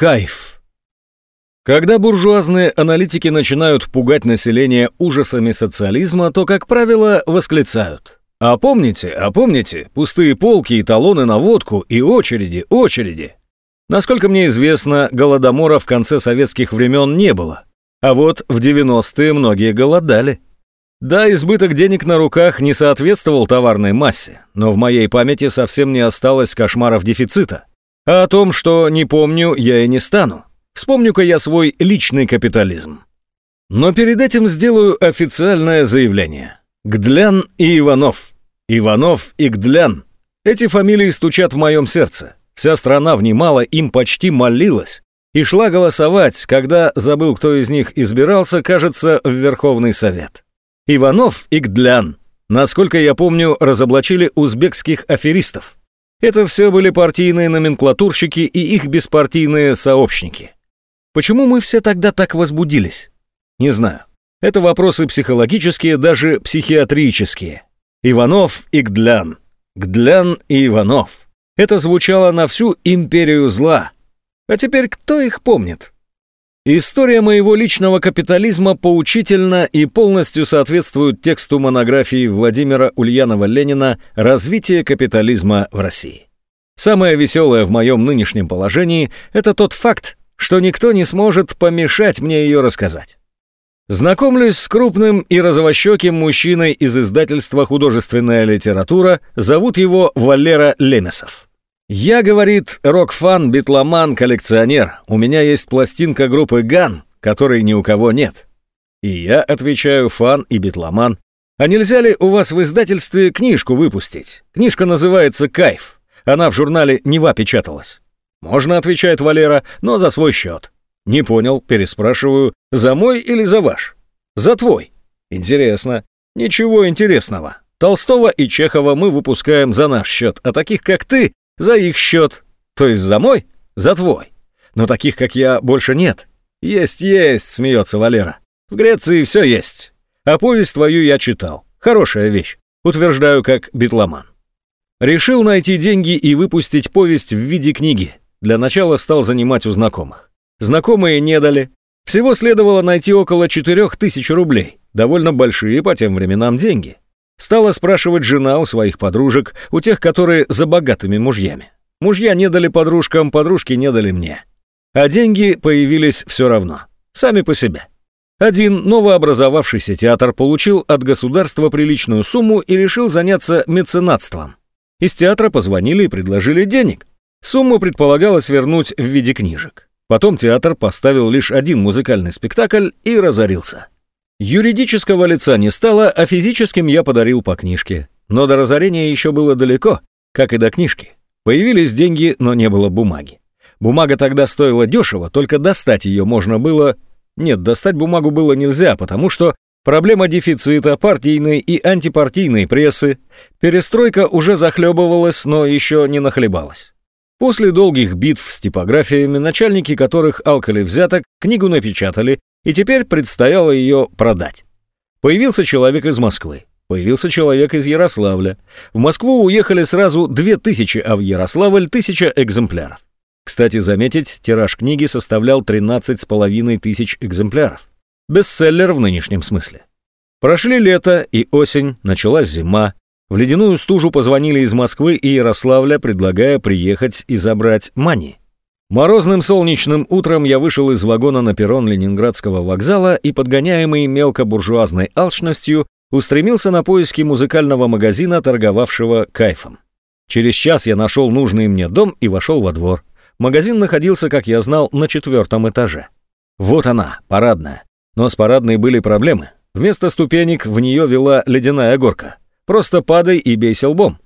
Кайф. Когда буржуазные аналитики начинают пугать население ужасами социализма, то, как правило, восклицают. А помните, а помните, пустые полки и талоны на водку и очереди, очереди. Насколько мне известно, голодомора в конце советских времен не было. А вот в 90-е многие голодали. Да, избыток денег на руках не соответствовал товарной массе, но в моей памяти совсем не осталось кошмаров дефицита. А о том, что не помню, я и не стану. Вспомню-ка я свой личный капитализм. Но перед этим сделаю официальное заявление. Гдлян и Иванов. Иванов и Гдлян. Эти фамилии стучат в моем сердце. Вся страна внимала, им почти молилась. И шла голосовать, когда, забыл, кто из них избирался, кажется, в Верховный Совет. Иванов и Гдлян. Насколько я помню, разоблачили узбекских аферистов. Это все были партийные номенклатурщики и их беспартийные сообщники. Почему мы все тогда так возбудились? Не знаю. Это вопросы психологические, даже психиатрические. Иванов и Гдлян. Гдлян и Иванов. Это звучало на всю империю зла. А теперь кто их помнит? История моего личного капитализма поучительна и полностью соответствует тексту монографии Владимира Ульянова-Ленина «Развитие капитализма в России». Самое веселое в моем нынешнем положении – это тот факт, что никто не сможет помешать мне ее рассказать. Знакомлюсь с крупным и розовощеким мужчиной из издательства «Художественная литература», зовут его Валера Лемесов. «Я, — говорит, — рок-фан, битломан, коллекционер. У меня есть пластинка группы «Ган», которой ни у кого нет». И я отвечаю, фан и битломан. А нельзя ли у вас в издательстве книжку выпустить? Книжка называется «Кайф». Она в журнале «Нева» печаталась. «Можно», — отвечает Валера, — «но за свой счет». Не понял, переспрашиваю, за мой или за ваш? За твой. Интересно. Ничего интересного. Толстого и Чехова мы выпускаем за наш счет, а таких, как ты, за их счет. То есть за мой, за твой. Но таких, как я, больше нет. Есть, есть, смеется Валера. В Греции все есть. А повесть твою я читал. Хорошая вещь. Утверждаю, как битломан. Решил найти деньги и выпустить повесть в виде книги. Для начала стал занимать у знакомых. Знакомые не дали. Всего следовало найти около 4000 рублей. Довольно большие по тем временам деньги. Стала спрашивать жена у своих подружек, у тех, которые за богатыми мужьями. Мужья не дали подружкам, подружки не дали мне. А деньги появились все равно, сами по себе. Один новообразовавшийся театр получил от государства приличную сумму и решил заняться меценатством. Из театра позвонили и предложили денег. Сумму предполагалось вернуть в виде книжек. Потом театр поставил лишь один музыкальный спектакль и разорился. Юридического лица не стало, а физическим я подарил по книжке. Но до разорения еще было далеко, как и до книжки. Появились деньги, но не было бумаги. Бумага тогда стоила дешево, только достать ее можно было... Нет, достать бумагу было нельзя, потому что проблема дефицита партийной и антипартийной прессы, перестройка уже захлебывалась, но еще не нахлебалась. После долгих битв с типографиями, начальники которых алкали взяток, книгу напечатали, и теперь предстояло ее продать. Появился человек из Москвы, появился человек из Ярославля. В Москву уехали сразу 2000, а в Ярославль 1000 экземпляров. Кстати, заметить, тираж книги составлял 13,5 тысяч экземпляров. Бестселлер в нынешнем смысле. Прошли лето и осень, началась зима. В ледяную стужу позвонили из Москвы и Ярославля, предлагая приехать и забрать мани. Морозным солнечным утром я вышел из вагона на перрон Ленинградского вокзала и, подгоняемый мелкобуржуазной алчностью, устремился на поиски музыкального магазина, торговавшего кайфом. Через час я нашел нужный мне дом и вошел во двор. Магазин находился, как я знал, на четвертом этаже. Вот она, парадная. Но с парадной были проблемы. Вместо ступенек в нее вела ледяная горка. Просто падай и бейся лбом.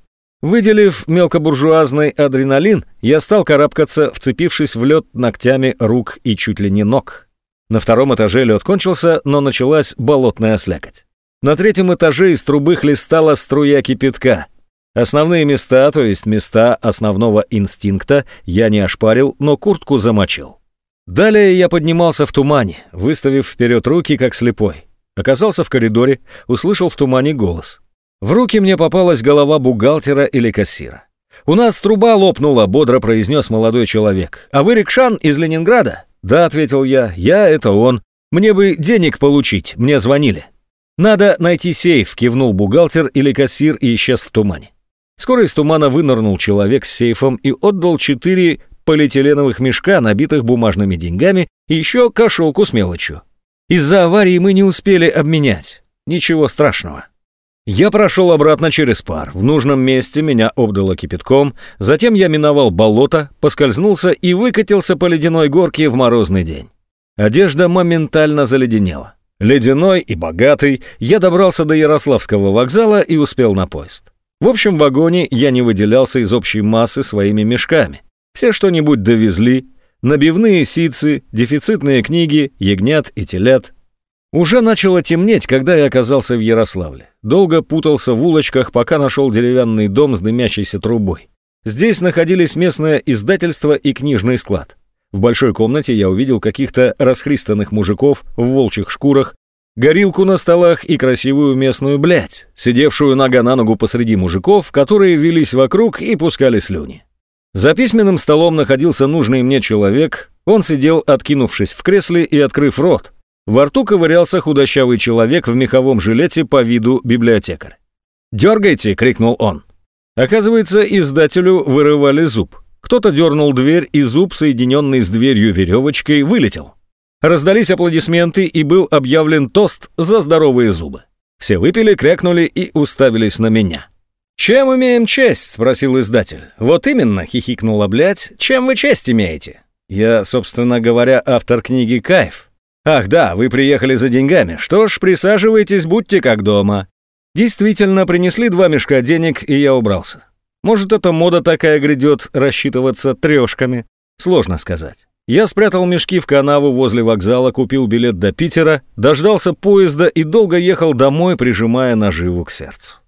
Выделив мелкобуржуазный адреналин, я стал карабкаться, вцепившись в лед ногтями рук и чуть ли не ног. На втором этаже лед кончился, но началась болотная слякоть. На третьем этаже из трубы хлестала струя кипятка. Основные места, то есть места основного инстинкта, я не ошпарил, но куртку замочил. Далее я поднимался в тумане, выставив вперед руки, как слепой. Оказался в коридоре, услышал в тумане голос. В руки мне попалась голова бухгалтера или кассира. «У нас труба лопнула», — бодро произнес молодой человек. «А вы Рикшан из Ленинграда?» «Да», — ответил я, — «я — это он. Мне бы денег получить, мне звонили». «Надо найти сейф», — кивнул бухгалтер или кассир и исчез в тумане. Скоро из тумана вынырнул человек с сейфом и отдал четыре полиэтиленовых мешка, набитых бумажными деньгами, и еще кошелку с мелочью. Из-за аварии мы не успели обменять. Ничего страшного. Я прошел обратно через пар. В нужном месте меня обдало кипятком, затем я миновал болото, поскользнулся и выкатился по ледяной горке в морозный день. Одежда моментально заледенела. Ледяной и богатый, я добрался до Ярославского вокзала и успел на поезд. В общем вагоне я не выделялся из общей массы своими мешками. Все что-нибудь довезли, набивные сицы, дефицитные книги, ягнят и телят. Уже начало темнеть, когда я оказался в Ярославле. Долго путался в улочках, пока нашел деревянный дом с дымящейся трубой. Здесь находились местное издательство и книжный склад. В большой комнате я увидел каких-то расхристанных мужиков в волчьих шкурах, горилку на столах и красивую местную блядь, сидевшую нога на ногу посреди мужиков, которые велись вокруг и пускали слюни. За письменным столом находился нужный мне человек, он сидел, откинувшись в кресле и открыв рот. Во рту ковырялся худощавый человек в меховом жилете по виду библиотекарь. «Дергайте!» — крикнул он. Оказывается, издателю вырывали зуб. Кто-то дернул дверь, и зуб, соединенный с дверью веревочкой, вылетел. Раздались аплодисменты, и был объявлен тост за здоровые зубы. Все выпили, крякнули и уставились на меня. «Чем имеем честь?» — спросил издатель. «Вот именно», — хихикнула блядь, — «чем вы честь имеете?» «Я, собственно говоря, автор книги «Кайф». «Ах да, вы приехали за деньгами. Что ж, присаживайтесь, будьте как дома». Действительно, принесли два мешка денег, и я убрался. Может, эта мода такая грядет, рассчитываться трешками? Сложно сказать. Я спрятал мешки в канаву возле вокзала, купил билет до Питера, дождался поезда и долго ехал домой, прижимая наживу к сердцу.